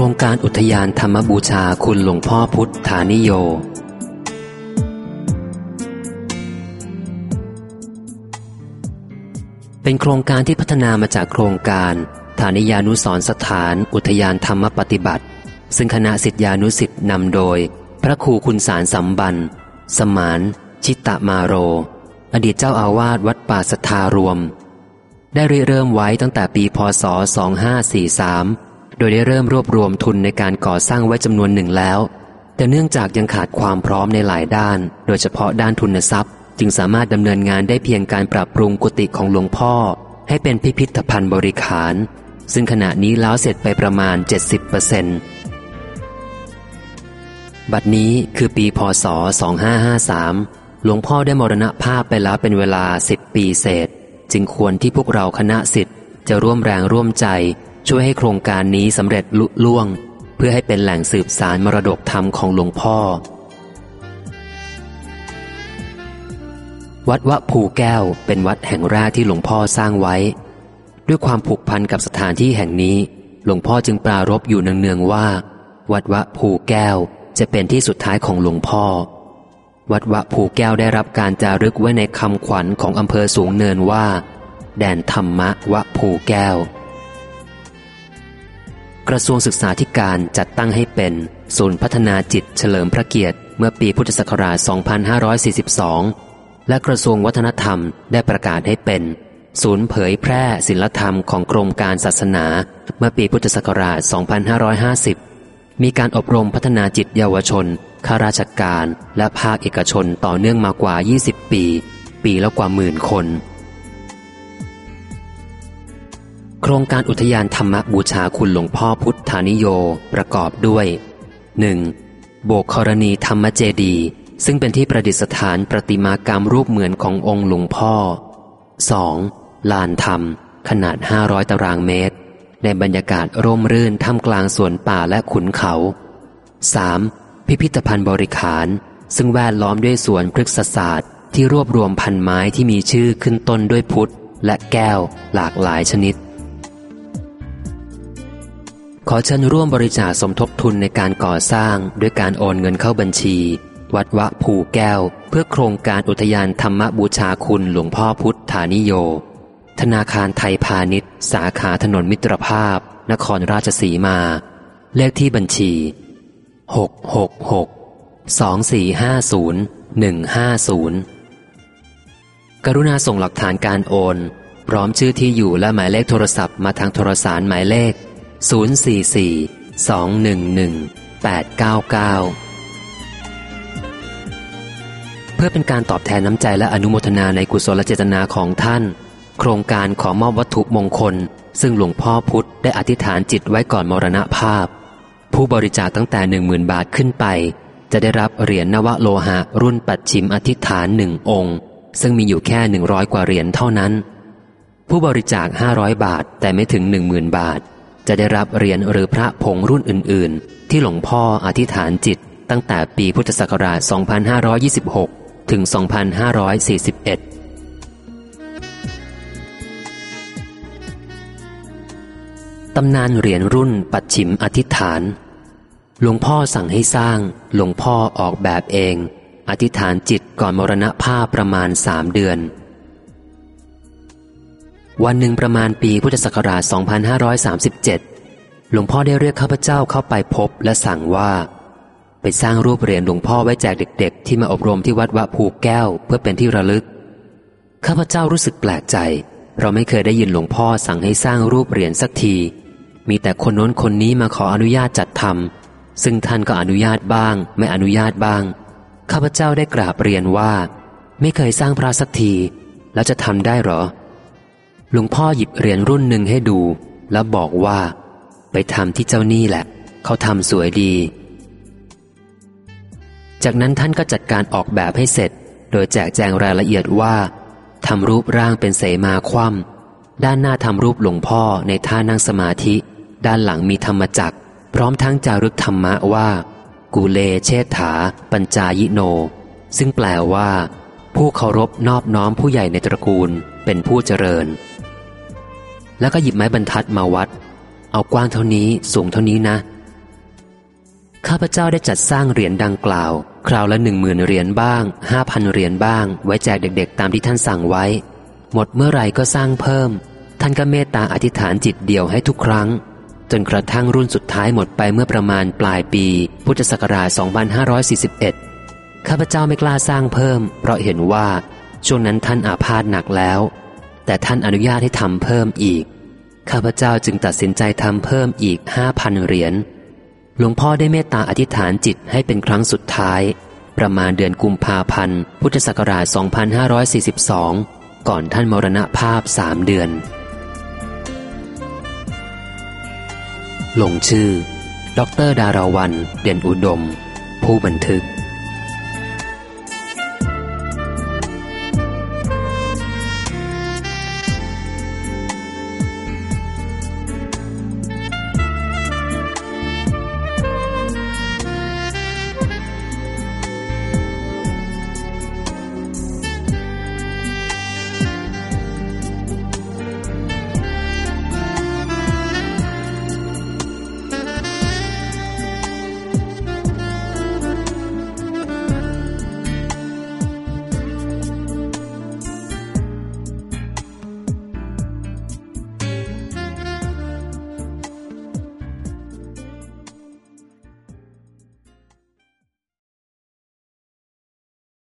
ครงการอุทยานธรรมบูชาคุณหลวงพ่อพุทธานิโย เป็นโครงการที่พัฒนามาจากโครงการฐานิยานุสรสถาน อุทยานธรรมปฏิบัติ ซึ่งคณะสิทธิานุสิทธินำโดย พระครูคุณสารสัมบัน สมาน ชิตตมาโร อดีตเจ้าอาวาสวัดป่าสัทธารวม ได้ริเริ่มไว้ตั้งแต่ปีพศ 2543 โดยได้เริ่มรวบรวมทุนในการก่อสร้างไว้จำนวนหนึ่งแล้ว แต่เนื่องจากยังขาดความพร้อมในหลายด้าน โดยเฉพาะด้านทุนทรัพย์ จึงสามารถดำเนินงานได้เพียงการปรับปรุงกุฏิของหลวงพ่อ ให้เป็นพิพิธภัณฑ์บริขาร ซึ่งขณะนี้แล้วเสร็จไปประมาณ 70%บัดนี้คือปีพศ 2553 หลวงพ่อได้มรณภาพไปแล้วเป็นเวลา 10 ปีเศษ จึงควรที่พวกเราคณะสิทธิ์จะร่วมแรงร่วมใจ ช่วยให้โครงการนี้สำเร็จลุล่วง เพื่อให้เป็นแหล่งสืบสารมรดกธรรมของหลวงพ่อ วัดวะภูแก้วเป็นวัดแห่งแรกที่หลวงพ่อสร้างไว้ ด้วยความผูกพันกับสถานที่แห่งนี้ หลวงพ่อจึงปรารบอยู่เนืองๆว่า วัดวะภูแก้วจะเป็นที่สุดท้ายของหลวงพ่อ วัดวะภูแก้วได้รับการจารึกไว้ในคำขวัญของอำเภอสูงเนินว่า แดนธรรมะวะภูแก้ว กระทรวงศึกษาธิการจัดตั้งให้เป็น ศูนย์พัฒนาจิตเฉลิมพระเกียรติ เมื่อปีพุทธศักราช 2542 และกระทรวงวัฒนธรรมได้ประกาศให้เป็น ศูนย์เผยแพร่ศิลธรรมของกรมการศาสนา เมื่อปีพุทธศักราช 2550 มีการอบรมพัฒนาจิตเยาวชนข้าราชการ และภาคเอกชนต่อเนื่องมากว่า 20 ปี ปีละกว่าหมื่นคน ครงการอุทยานธรรมบูชาคุณหลวงพ่อพุทธานิโยประกอบด้วย 1. โบกครณีธรรมเจดี ซึ่งเป็นที่ประดิษฐานประติมากรรมรูปเหมือนขององค์หลวงพ่อ 2. ลานธรรม ขนาด 500 ตารางเมตร ในบรรยากาศร่มรื่นท่ามกลางสวนป่าและขุนเขา 3. พิพิธภัณฑ์บริขาร ซึ่งแวดล้อมด้วยสวนพฤกษศาสตร์ที่รวบรวมพันไม้ที่มีชื่อขึ้นต้นด้วยพุทธและแก้วหลากหลายชนิด ขอเชิญร่วมบริจาคสมทบทุนในการก่อสร้างด้วยการโอนเงินเข้าบัญชี วัดวะภูแก้ว เพื่อโครงการอุทยานธรรมบูชาคุณหลวงพ่อพุทธานิโย ธนาคารไทยพาณิชย์ สาขาถนนมิตรภาพ นครราชสีมา เลขที่บัญชี 666 2450 150 กรุณาส่งหลักฐานการโอน พร้อมชื่อที่อยู่และหมายเลขโทรศัพท์มาทางโทรสารหมายเลข 044-211-899 เพื่อเป็นการตอบแทนน้ำใจและอนุโมทนาในกุศลเจตนาของท่าน โครงการขอมอบวัตถุมงคล ซึ่งหลวงพ่อพุธได้อธิษฐานจิตไว้ก่อนมรณภาพ ผู้บริจาคตั้งแต่หนึ่งหมื่นบาทขึ้นไป จะได้รับเหรียญนวโลหะรุ่นปัดชิมอธิษฐานหนึ่งองค์ ซึ่งมีอยู่แค่หนึ่งร้อยกว่าเหรียญเท่านั้นผู้บริจาคห้าร้อยบาท แต่ไม่ถึงหนึ่งหมื่นบาท จะได้รับเหรียญหรือพระผงรุ่นอื่น ๆ ที่หลวงพ่ออธิษฐานจิต ตั้งแต่ปีพุทธศักราช 2526 ถึง 2541ตำนานเหรียญรุ่นปัดฉิมอธิษฐาน หลวงพ่อสั่งให้สร้าง หลวงพ่อออกแบบเอง อธิษฐานจิตก่อนมรณภาพประมาณสามเดือน วันหนึ่งประมาณปีพุทธศักราช 2537 หลวงพ่อได้เรียกข้าพเจ้าเข้าไปพบและสั่งว่า ไปสร้างรูปเหรียญหลวงพ่อไว้แจกเด็ก ๆ ที่มาอบรมที่วัดวะภูแก้วเพื่อเป็นที่ระลึก ข้าพเจ้ารู้สึกแปลกใจ เราไม่เคยได้ยินหลวงพ่อสั่งให้สร้างรูปเหรียญสักที มีแต่คนโน้นคนนี้มาขออนุญาตจัดทำซึ่งท่านก็อนุญาตบ้าง ไม่อนุญาตบ้าง ข้าพเจ้าได้กราบเรียนว่า ไม่เคยสร้างพระสักที แล้วจะทำได้หรอ หลวงพ่อหยิบเหรียญรุ่นหนึ่งให้ดู แล้วบอกว่า ไปทำที่เจ้านี่แหละ เขาทำสวยดี จากนั้นท่านก็จัดการออกแบบให้เสร็จ โดยแจกแจงรายละเอียดว่าทำรูปร่างเป็นเสมาคว่ำด้านหน้าทำรูปหลวงพ่อในท่านั่งสมาธิ ด้านหลังมีธรรมจักร พร้อมทั้งจารึกธรรมะว่ากูเลเชษฐา ปัญจายิโน ซึ่งแปลว่า ผู้เคารพนอบน้อมผู้ใหญ่ในตระกูลเป็นผู้เจริญ แล้วก็หยิบไม้บรรทัดมาวัด เอากว้างเท่านี้สูงเท่านี้นะ ข้าพเจ้าได้จัดสร้างเหรียญดังกล่าว คราวละหนึ่งหมื่นเหรียญบ้างห้าพันเหรียญบ้าง ไว้แจกเด็กๆ ตามที่ท่านสั่งไว้ หมดเมื่อไหร่ก็สร้างเพิ่ม ท่านก็เมตตาอธิษฐานจิตเดียวให้ทุกครั้ง จนกระทั่งรุ่นสุดท้ายหมดไปเมื่อประมาณปลายปี พุทธศักราช 2541 ข้าพเจ้าไม่กล้าสร้างเพิ่ม เพราะเห็นว่าช่วงนั้นท่านอาพาธหนักแล้ว แต่ท่านอนุญาตให้ทำเพิ่มอีก ข้าพเจ้าจึงตัดสินใจทำเพิ่มอีกห้าพันเหรียญ หลวงพ่อได้เมตตาอธิษฐานจิตให้เป็นครั้งสุดท้าย ประมาณเดือนกุมภาพันธ์ พุทธศักราช 2542 ก่อนท่านมรณภาพสามเดือน ลงชื่อ ดรดาราวัน เด่นอุดม ผู้บันทึก